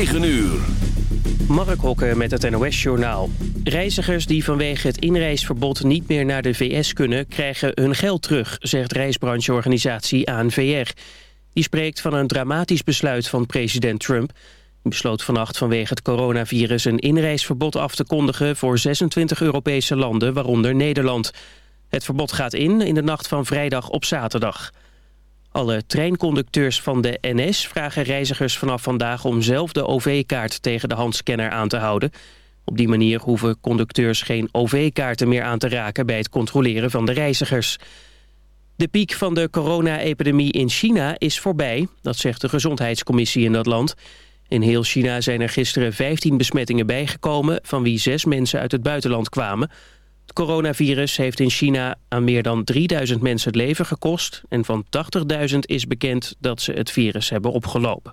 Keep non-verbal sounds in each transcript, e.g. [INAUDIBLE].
9 uur. Mark Hokke met het NOS-journaal. Reizigers die vanwege het inreisverbod niet meer naar de VS kunnen... krijgen hun geld terug, zegt reisbrancheorganisatie ANVR. Die spreekt van een dramatisch besluit van president Trump. Hij besloot vannacht vanwege het coronavirus een inreisverbod af te kondigen... voor 26 Europese landen, waaronder Nederland. Het verbod gaat in in de nacht van vrijdag op zaterdag. Alle treinconducteurs van de NS vragen reizigers vanaf vandaag om zelf de OV-kaart tegen de handscanner aan te houden. Op die manier hoeven conducteurs geen OV-kaarten meer aan te raken bij het controleren van de reizigers. De piek van de corona-epidemie in China is voorbij, dat zegt de gezondheidscommissie in dat land. In heel China zijn er gisteren 15 besmettingen bijgekomen, van wie zes mensen uit het buitenland kwamen. Het coronavirus heeft in China aan meer dan 3000 mensen het leven gekost... en van 80.000 is bekend dat ze het virus hebben opgelopen.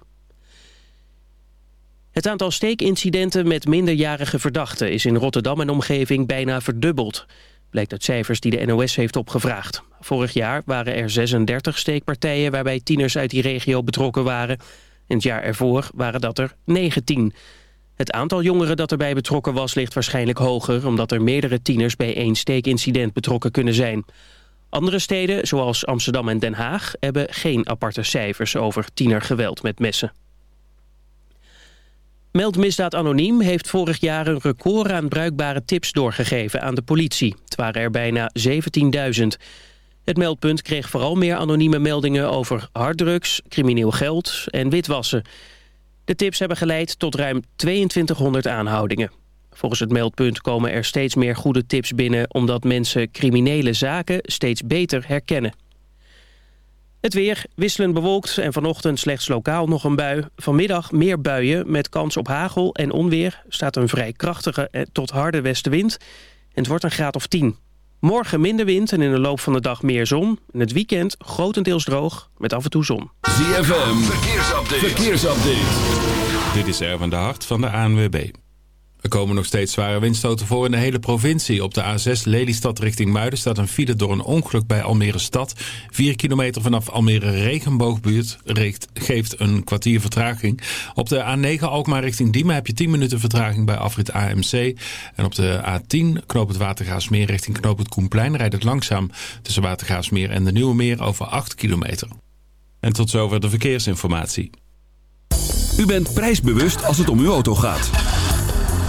Het aantal steekincidenten met minderjarige verdachten... is in Rotterdam en omgeving bijna verdubbeld. Blijkt uit cijfers die de NOS heeft opgevraagd. Vorig jaar waren er 36 steekpartijen... waarbij tieners uit die regio betrokken waren. En het jaar ervoor waren dat er 19. Het aantal jongeren dat erbij betrokken was ligt waarschijnlijk hoger... omdat er meerdere tieners bij één steekincident betrokken kunnen zijn. Andere steden, zoals Amsterdam en Den Haag... hebben geen aparte cijfers over tienergeweld met messen. Meldmisdaad Anoniem heeft vorig jaar een record aan bruikbare tips doorgegeven aan de politie. Het waren er bijna 17.000. Het meldpunt kreeg vooral meer anonieme meldingen over harddrugs, crimineel geld en witwassen... De tips hebben geleid tot ruim 2200 aanhoudingen. Volgens het meldpunt komen er steeds meer goede tips binnen... omdat mensen criminele zaken steeds beter herkennen. Het weer wisselend bewolkt en vanochtend slechts lokaal nog een bui. Vanmiddag meer buien met kans op hagel en onweer. staat een vrij krachtige tot harde westenwind. En het wordt een graad of 10. Morgen minder wind en in de loop van de dag meer zon. En het weekend grotendeels droog met af en toe zon. ZFM, verkeersupdate. verkeersupdate. Dit is Erwin de Hart van de ANWB. Er komen nog steeds zware windstoten voor in de hele provincie. Op de A6 Lelystad richting Muiden staat een file door een ongeluk bij Almere Stad. 4 kilometer vanaf Almere Regenboogbuurt geeft een kwartier vertraging. Op de A9 Alkmaar richting Diemen heb je 10 minuten vertraging bij afrit AMC. En op de A10 Knoop Watergaasmeer richting Knoop het Koenplein rijdt het langzaam tussen Watergaasmeer en de Nieuwe Meer over 8 kilometer. En tot zover de verkeersinformatie. U bent prijsbewust als het om uw auto gaat.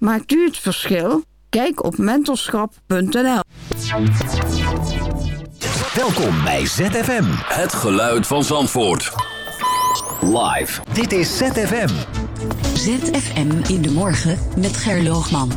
Maakt u het verschil? Kijk op mentorschap.nl. Welkom bij ZFM. Het geluid van Zandvoort. Live. Dit is ZFM. ZFM in de morgen met Gerloogman.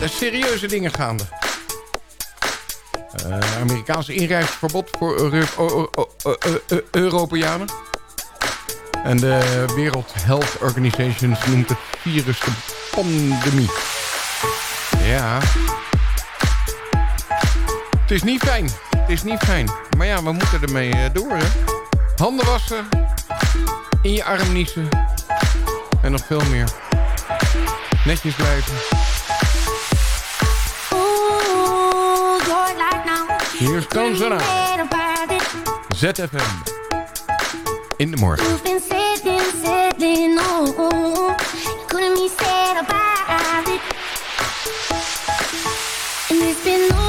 Er serieuze dingen gaande. Uh, Amerikaanse inreisverbod voor e, e, Europeanen. En de World Health Organization noemt het virus de pandemie. Ja. Het is niet fijn. Het is niet fijn. Maar ja, we moeten ermee eh, door, hè? Handen wassen. In je arm niezen. En nog veel meer. Netjes blijven. Hier is ZFM. In de morgen. You've been sitting, sitting, oh, oh, oh. couldn't be about it. And it's been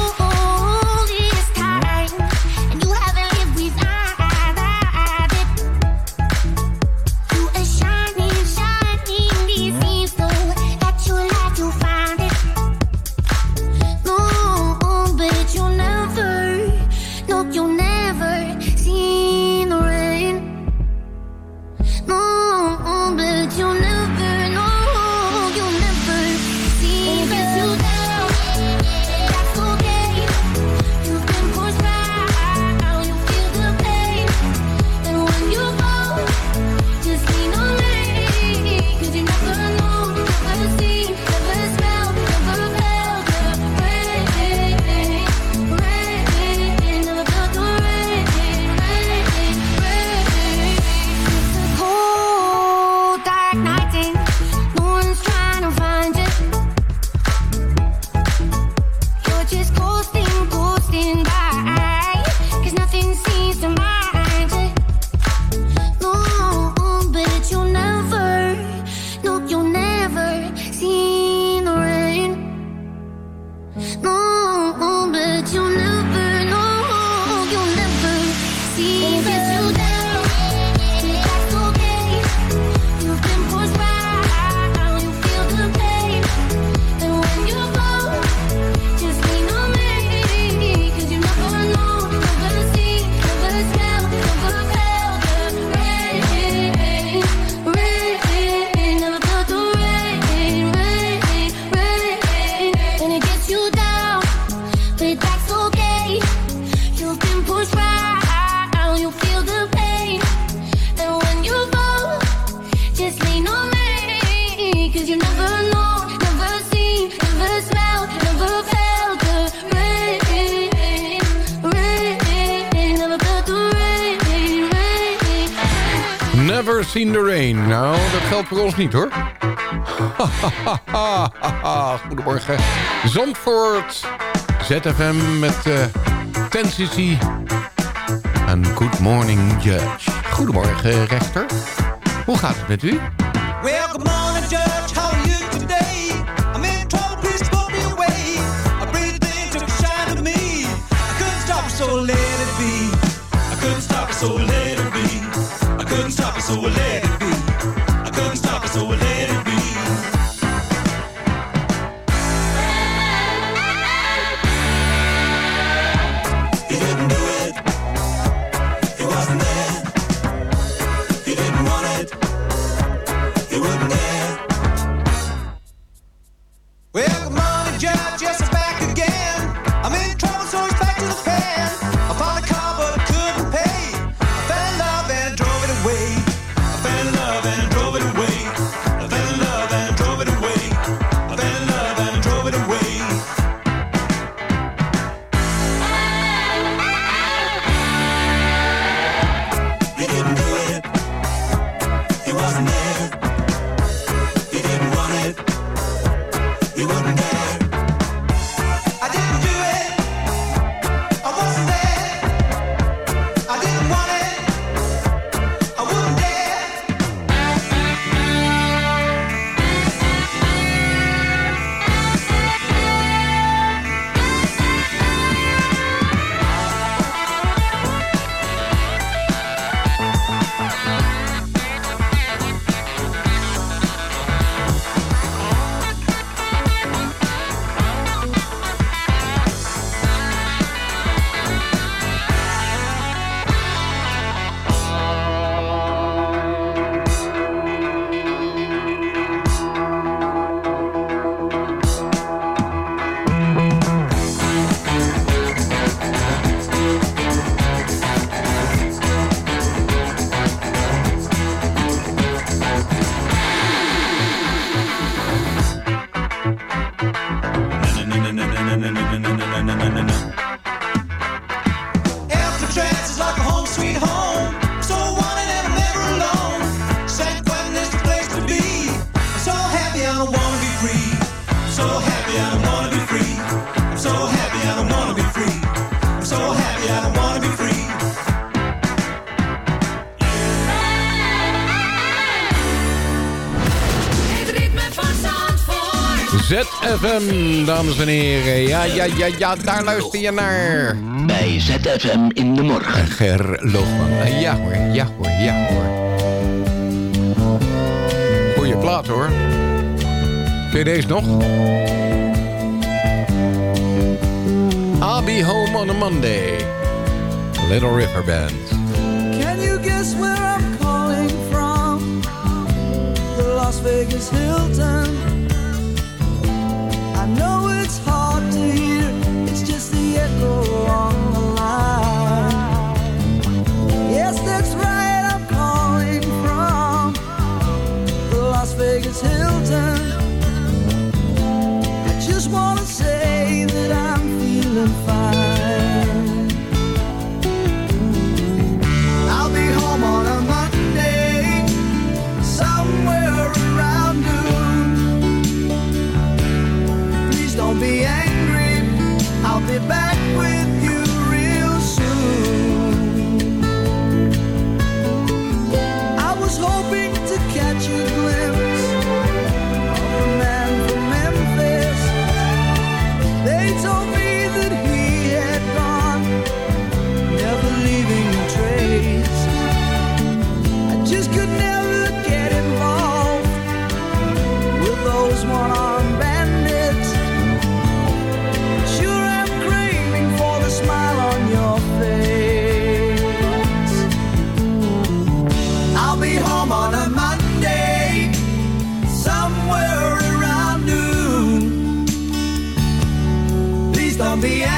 in the Rain. Nou, dat geldt voor ons niet hoor. [LAUGHS] Goedemorgen. Zandvoort. ZFM met eh, uh, Tennessee. En Good Morning Judge. Goedemorgen rechter. Hoe gaat het met u? Well, good morning judge. How are you today? I'm in trouble, please put me away. A breathed in, took a shine to me. I couldn't stop so let it be. I couldn't stop so let it be. judge just ZFM, dames en heren. Ja, ja, ja, ja, daar luister je naar. Bij ZFM in de morgen. Ger Loogman. Ja hoor, ja hoor, ja hoor. Goeie plaat hoor. Ken je deze nog? I'll be home on a Monday. Little River Band. Can you guess where I'm calling from? The Las Vegas Hilton. Vegas Hilton. Please don't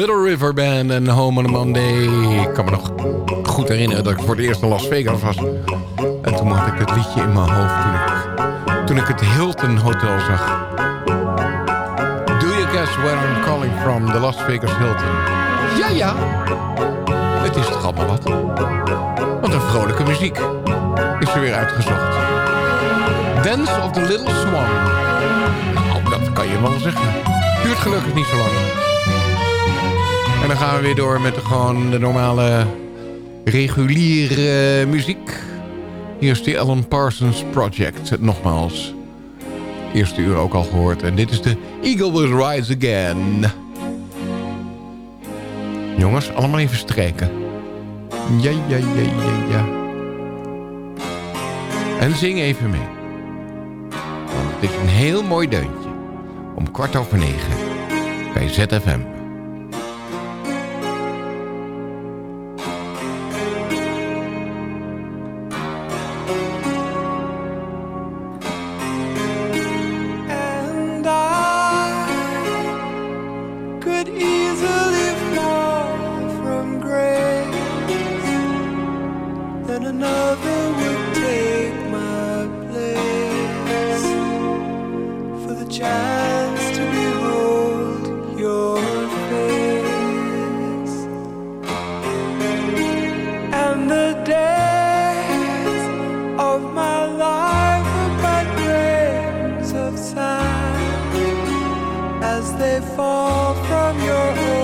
Little River Band en Home on a Monday. Ik kan me nog goed herinneren dat ik voor het eerst in Las Vegas was. En toen had ik het liedje in mijn hoofd toen ik, toen ik het Hilton Hotel zag. Do you guess where I'm calling from? The Las Vegas Hilton. Ja, ja. Het is toch allemaal wat. Wat een vrolijke muziek. Is er weer uitgezocht. Dance of the Little Swan. Nou, dat kan je wel zeggen. Duurt gelukkig niet zo lang. En dan gaan we weer door met gewoon de normale reguliere muziek. Hier is de Alan Parsons Project, nogmaals. Eerste uur ook al gehoord. En dit is de Eagle Will Rise Again. Jongens, allemaal even strijken. Ja, ja, ja, ja, ja. En zing even mee. Want het is een heel mooi deuntje. Om kwart over negen. Bij ZFM. fall from your own.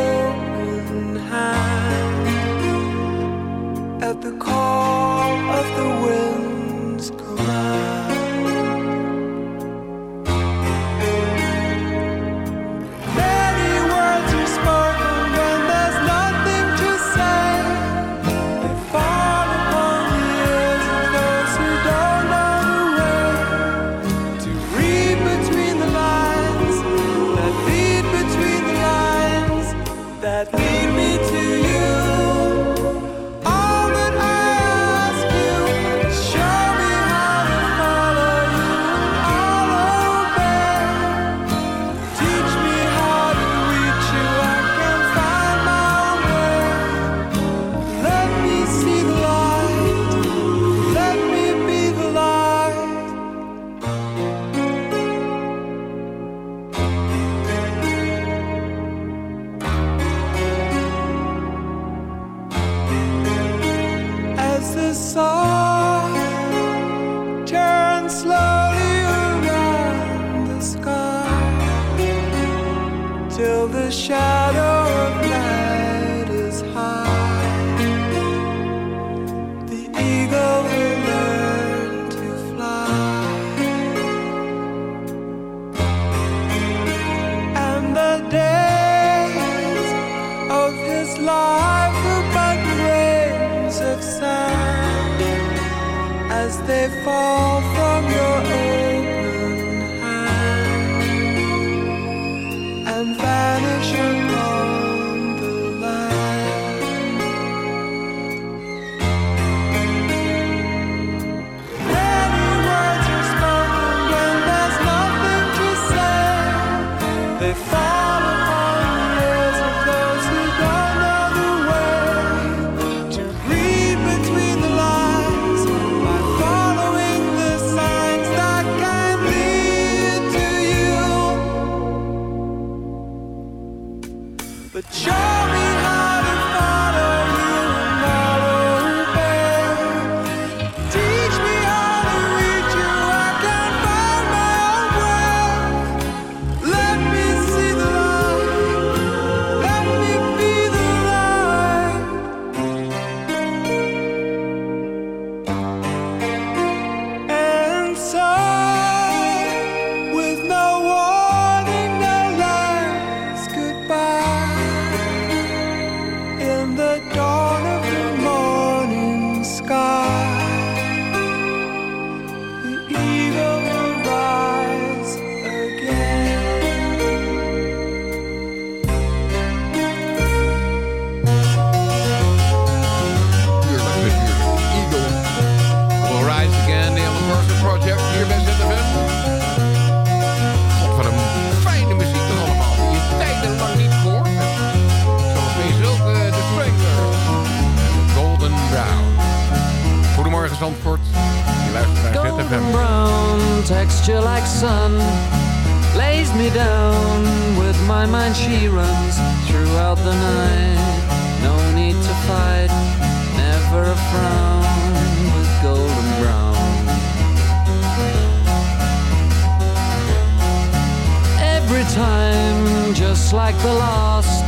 just like the last.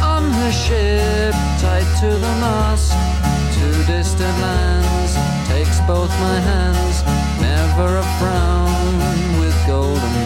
On the ship, tied to the mast, to distant lands, takes both my hands, never a frown with golden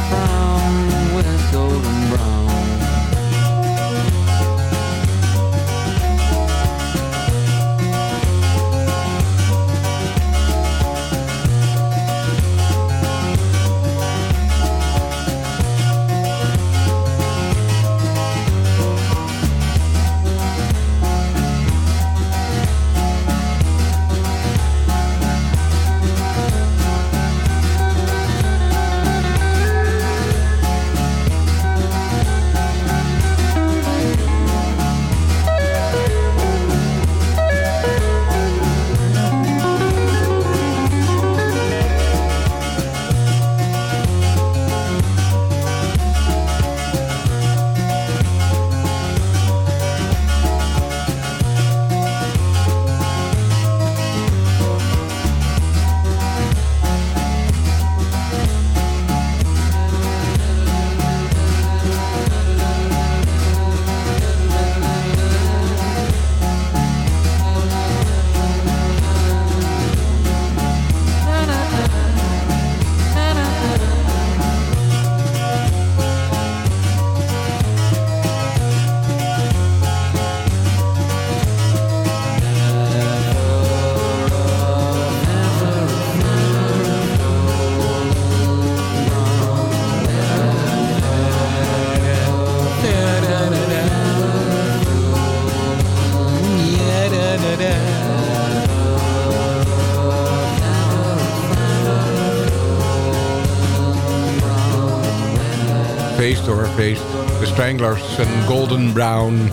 Stranglers en Golden Brown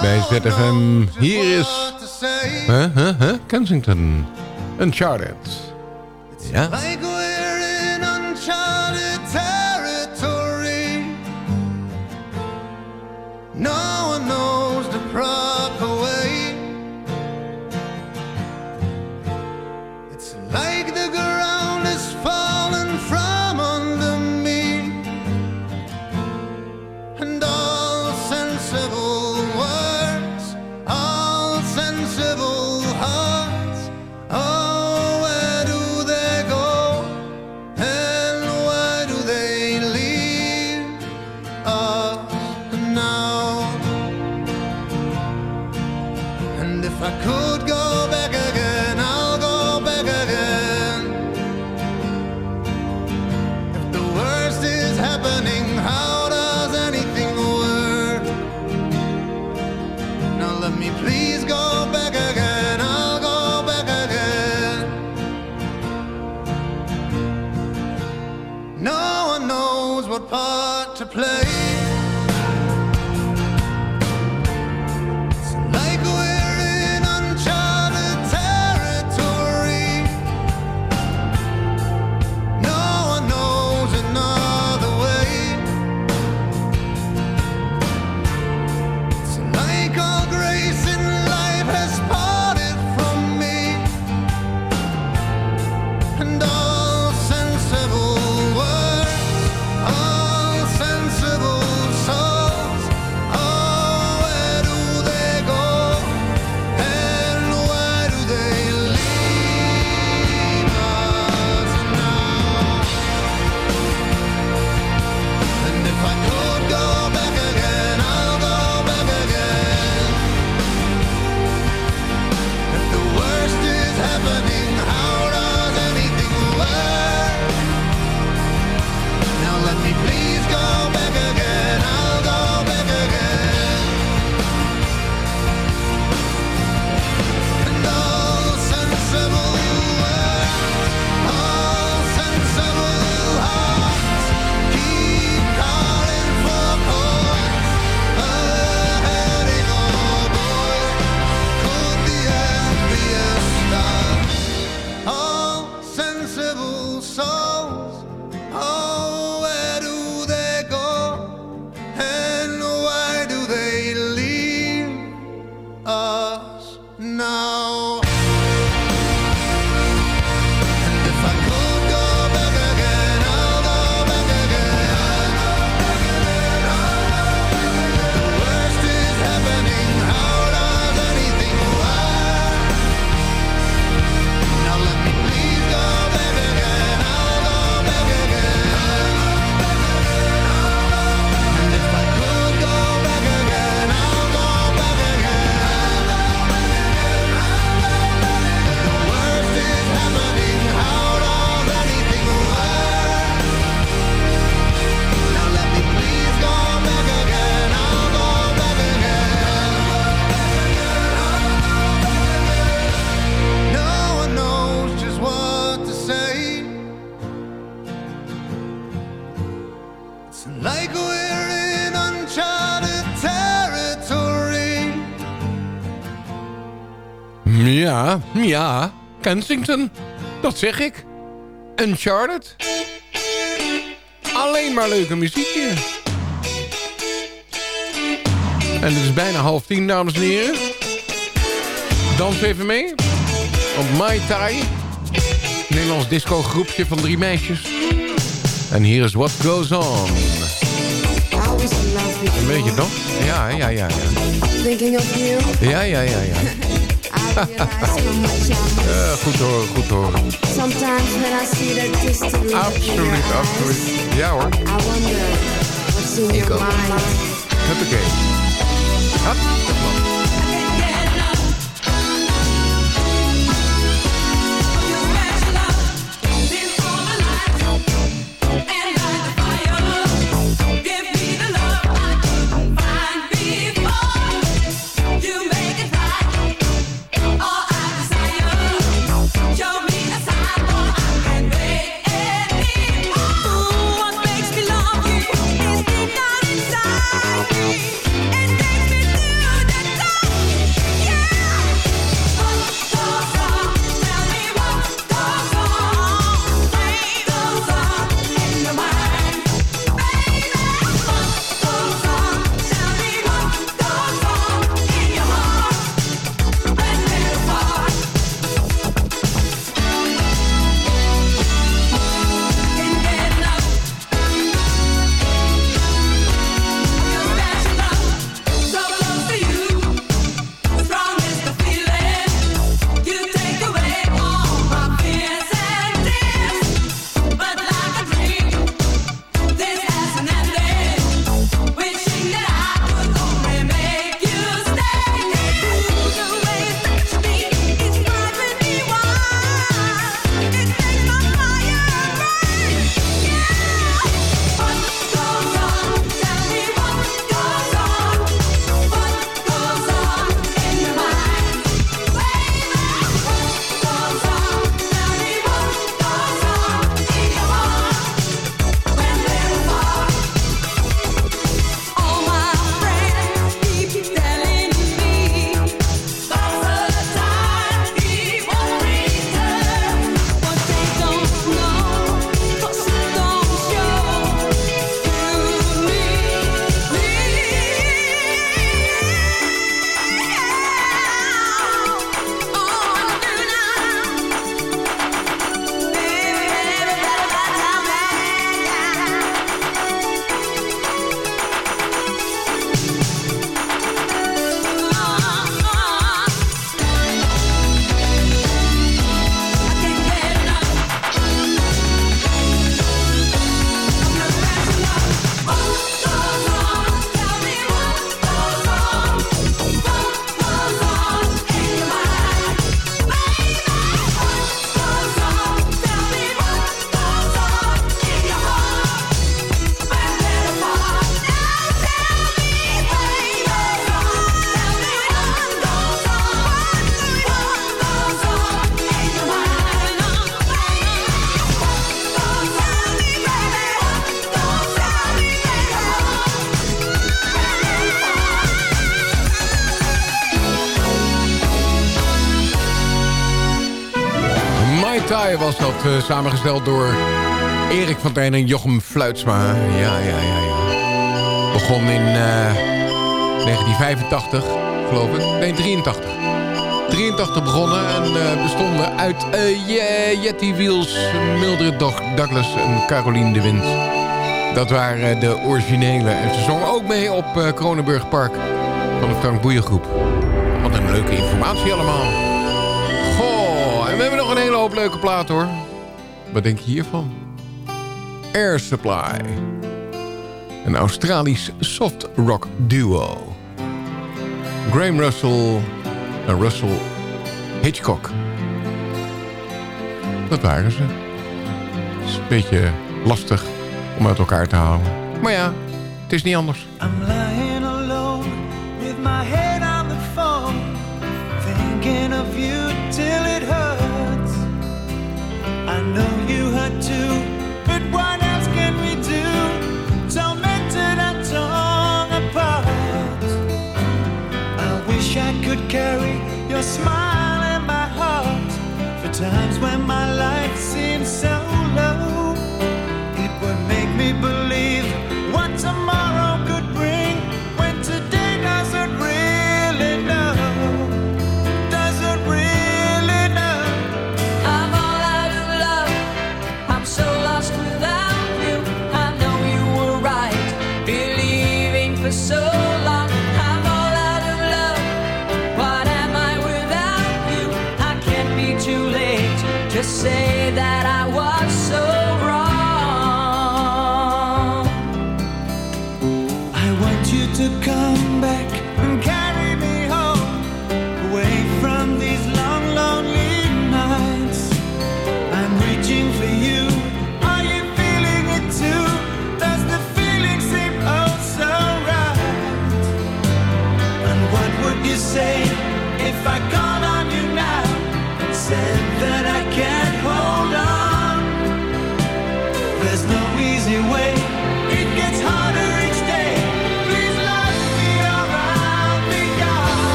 bij ZFM. Hier is huh, huh, huh, Kensington Uncharted. Ja. part to play. Ja, Kensington. Dat zeg ik. En Charlotte. Alleen maar leuke muziekje. En het is bijna half tien, dames en heren. Dans even mee. Op Mai Tai. Neem Nederlands disco groepje van drie meisjes. En hier is What Goes On. Een beetje toch? Ja, ja, ja. ja. Thinking of you. Ja, ja, ja, ja ja, goed hoor, goed hoor. Absoluut, absoluut. Ja hoor. Ik ook. Huppakee. Hup, dat klopt. Eh, samengesteld door Erik van Tijn en Jochem Fluitsma. Ja, ja, ja, ja. Begon in eh, 1985, geloof ik. Nee, 83. 83 begonnen en eh, bestonden uit eh, Ye- Yeti Wheels, Mildred Doug- Douglas en Caroline de Wind. Dat waren de originele. En ze zongen ook mee op eh Kronenburg Park van de Frank Boeien groep. Wat een leuke informatie allemaal. Goh, en we hebben nog een hele hoop leuke platen hoor. Wat denk je hiervan? Air Supply. Een Australisch soft rock duo. Graham Russell en Russell Hitchcock. Dat waren ze. Het is een beetje lastig om uit elkaar te halen. Maar ja, het is niet anders.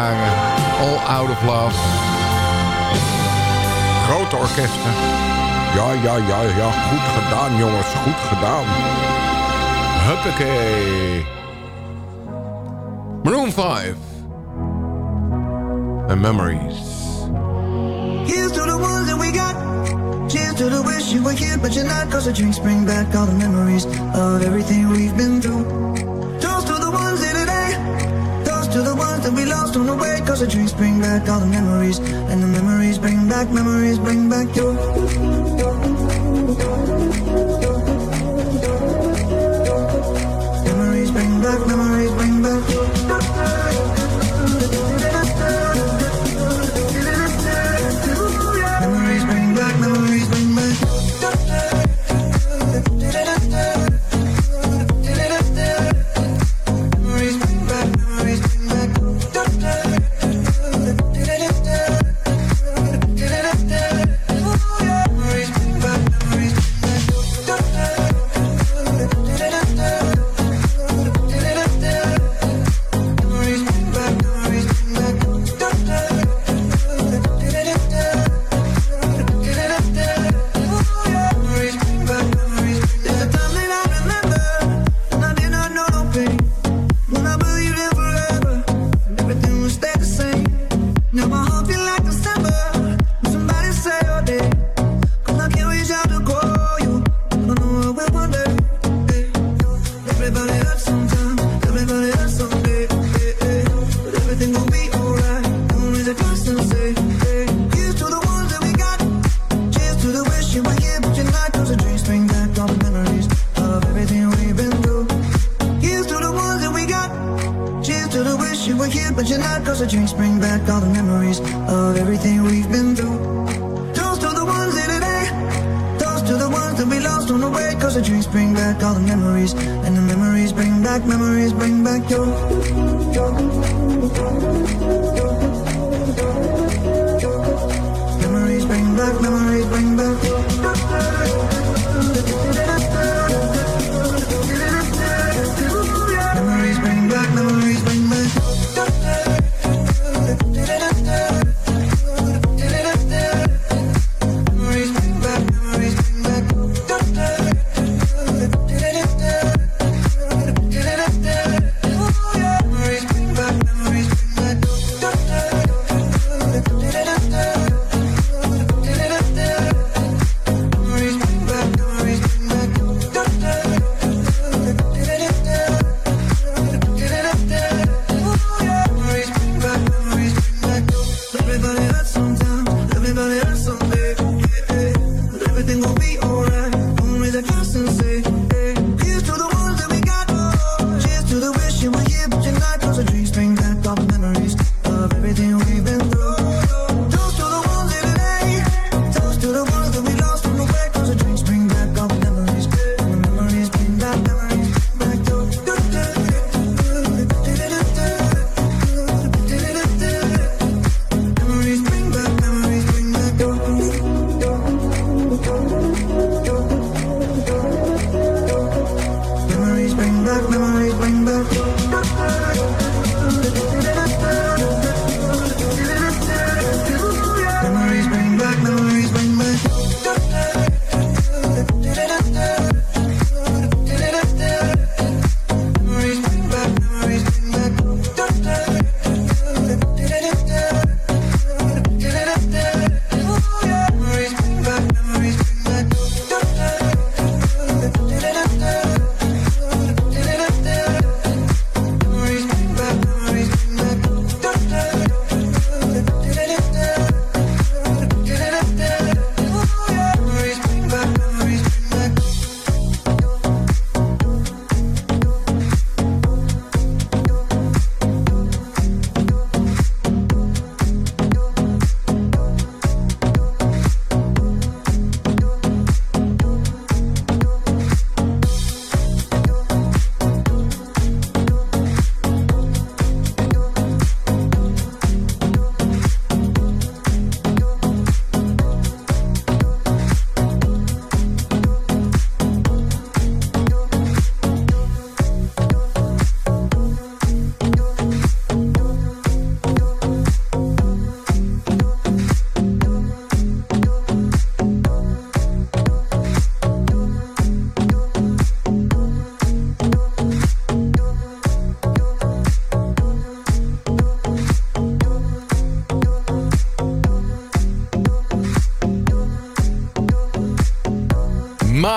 jaren. All Out of Love. Grote orkesten. Ja, ja, ja, ja. Goed gedaan, jongens. Goed gedaan. Huppakee. Maroon 5. The Memories. Here's to the ones that we got. Cheers to the wish you were here, but you're not. Cause the drinks bring back all the memories of everything we've been through. Don't the way Cause the dreams bring back all the memories And the memories bring back, memories bring back you Memories bring back, memories bring back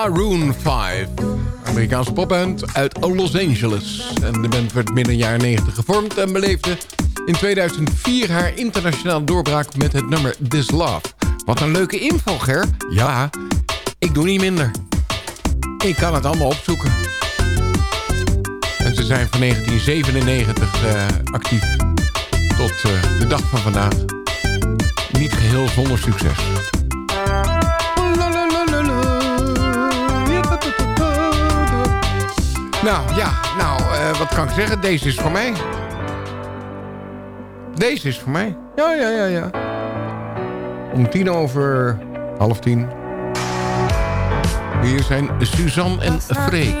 Maroon 5. Amerikaanse popband uit Los Angeles. En de band werd midden jaren 90 gevormd en beleefde in 2004 haar internationaal doorbraak met het nummer This Love. Wat een leuke info, Ger. Ja, ik doe niet minder. Ik kan het allemaal opzoeken. En ze zijn van 1997 eh, actief tot eh, de dag van vandaag. Niet geheel zonder succes. Nou, ja, nou, eh, wat kan ik zeggen? Deze is voor mij. Deze is voor mij. Ja, ja, ja, ja. Om tien over half tien. Hier zijn Suzanne en Freek.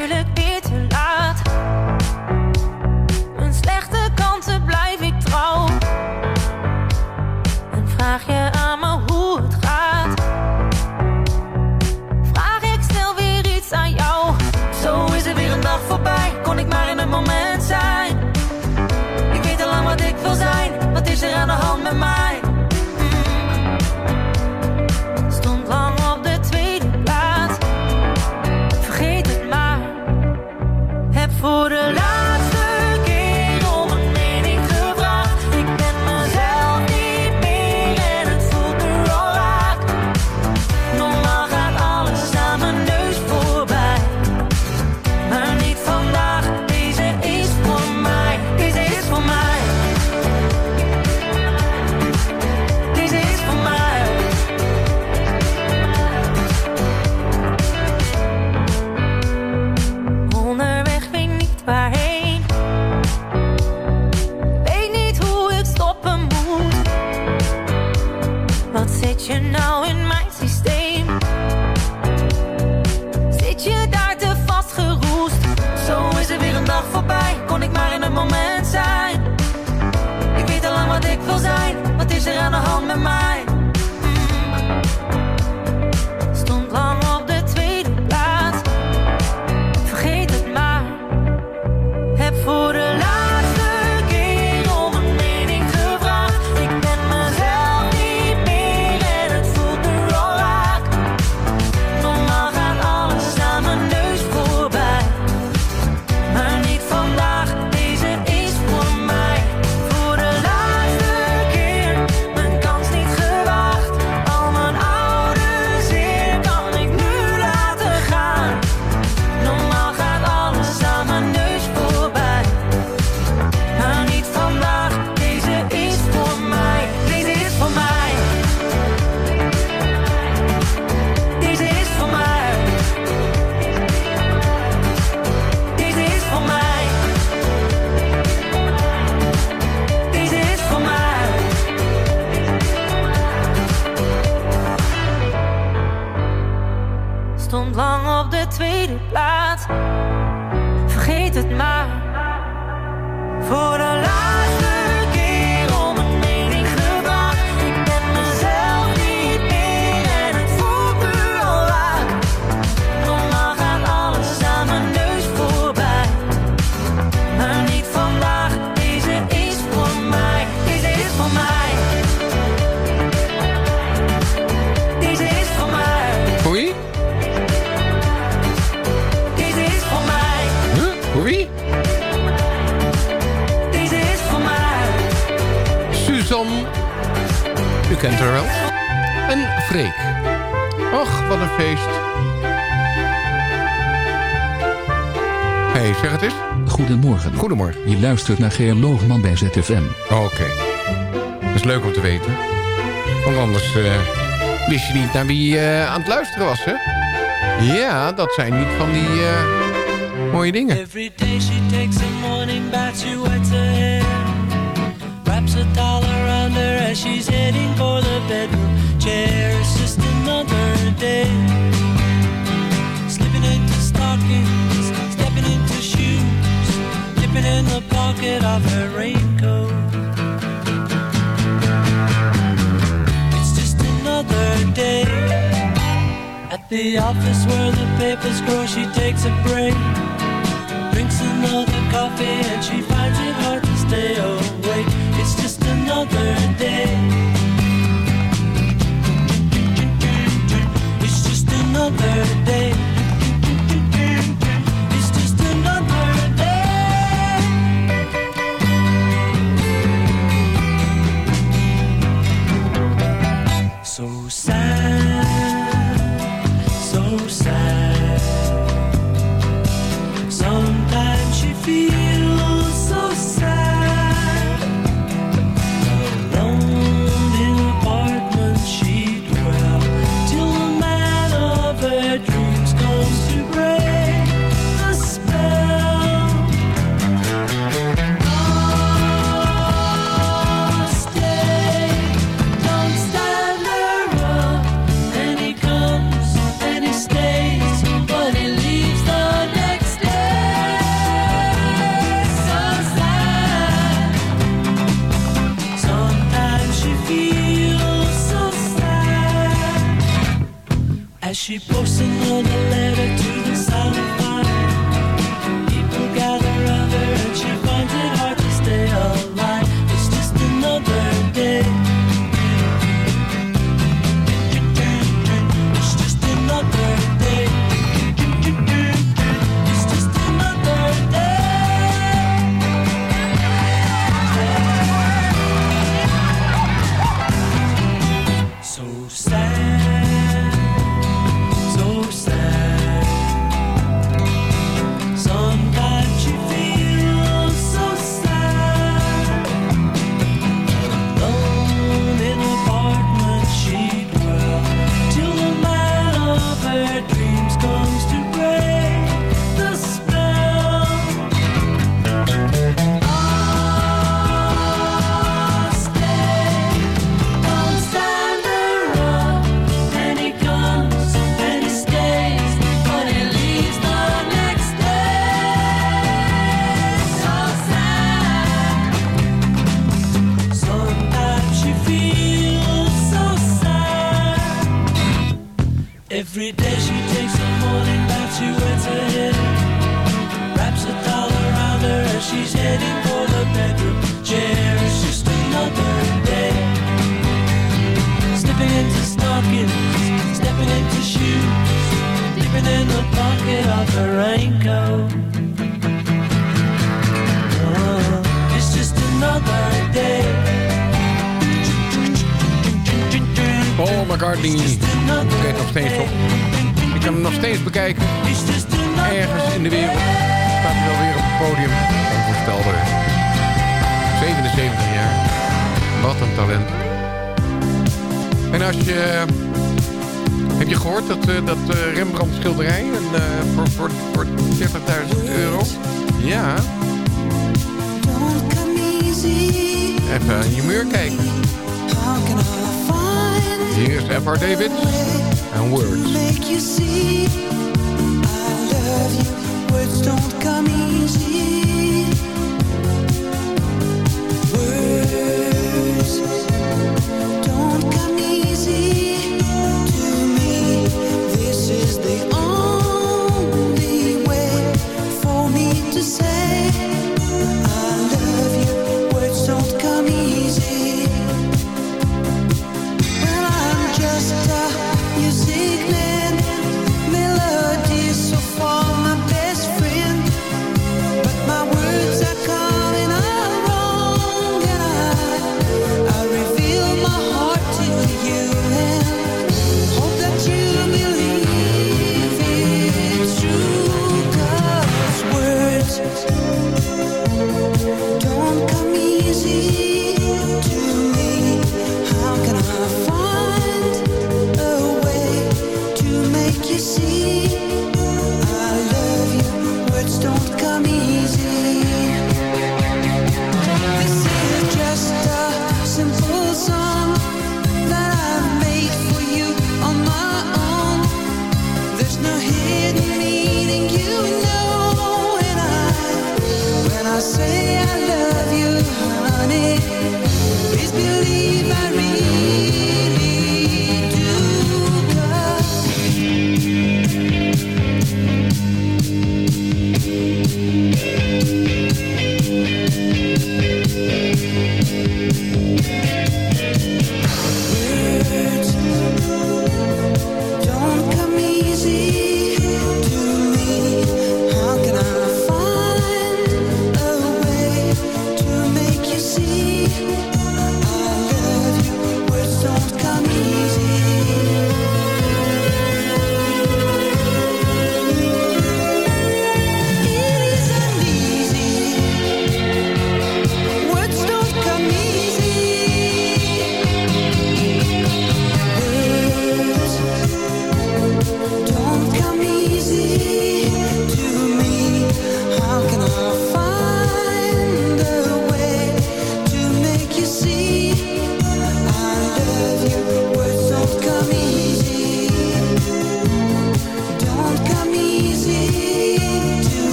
Luistert naar Geer Loogman bij ZFM. Oké. Dat is leuk om te weten. Want anders eh, wist je niet naar wie eh, aan het luisteren was, hè? Ja, dat zijn niet van die eh, mooie dingen. Every day she takes a morning bath, she wets her hair. Wraps a towel around her as she's heading for the bedroom chair. It's just another day. At the office where the papers grow, she takes a break. Drinks another coffee and she finds it hard to stay awake. It's just another day. It's just another day. and words. Make you see I love you. Words don't come easy.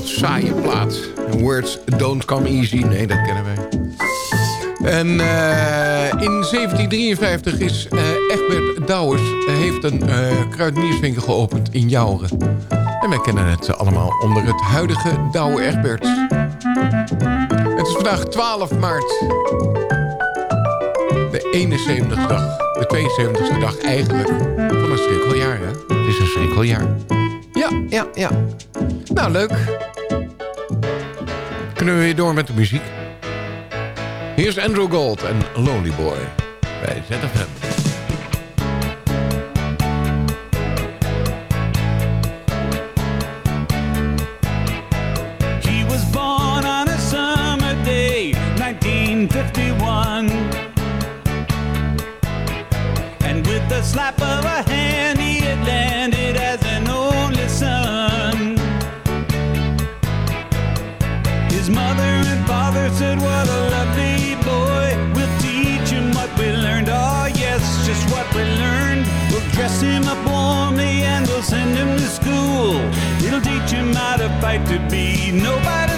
Wat saaie plaat. Words don't come easy. Nee, dat kennen wij. En eh, in 1753 is eh, Egbert Douwers eh, heeft een kruidenierswinkel geopend in Jouren. En wij kennen het allemaal onder het huidige Douwe Egberts. Het is vandaag 12 maart. De 71ste dag. De 72ste dag eigenlijk van een schrikkeljaar. Hè? Het is een schrikkeljaar. Ja, ja, ja. Nou, leuk. Kunnen we weer door met de muziek? Hier is Andrew Gold en Lonely Boy bij ZFM. He was born on a summer day, 1951. Dress him up warmly and we'll send him to school. It'll teach him how to fight to be nobody's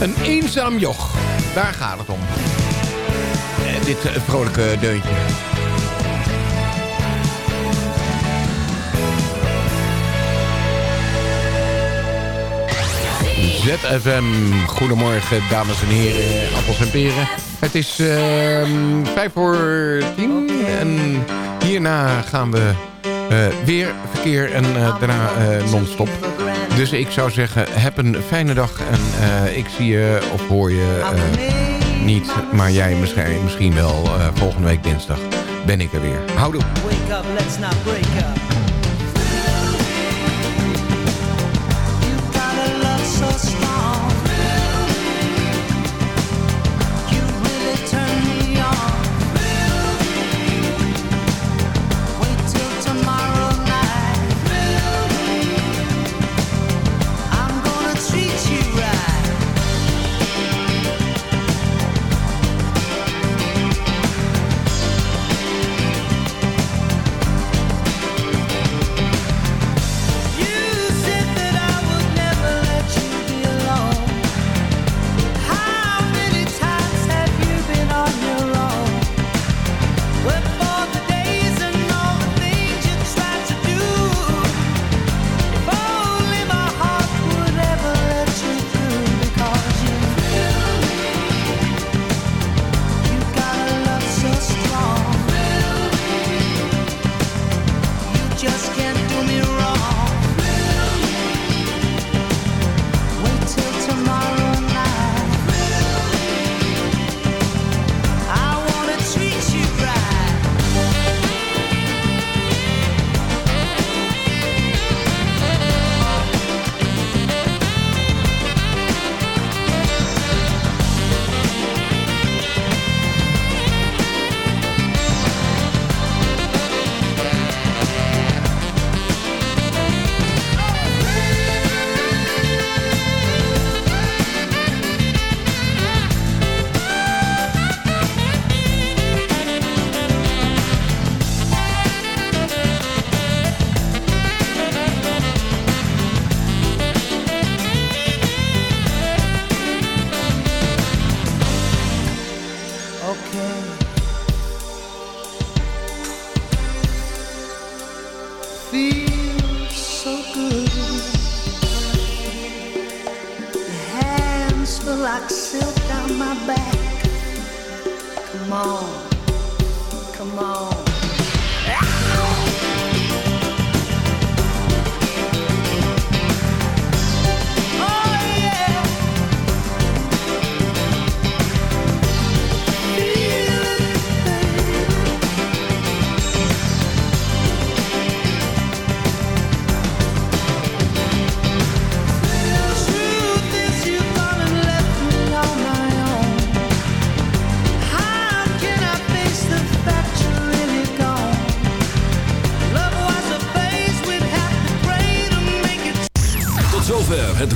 Een eenzaam joch. Daar gaat het om. Eh, dit eh, vrolijke deuntje. ZFM. Goedemorgen, dames en heren, appels en peren. Het is ehm, vijf voor tien en hierna gaan we eh, weer verkeer en daarna non-stop. Dus ik zou zeggen, heb een fijne dag en eh, ik zie je of hoor je eh, niet, maar jij misschien, misschien wel eh, volgende week dinsdag ben ik er weer. Houdoe. Wake up, let's not break up.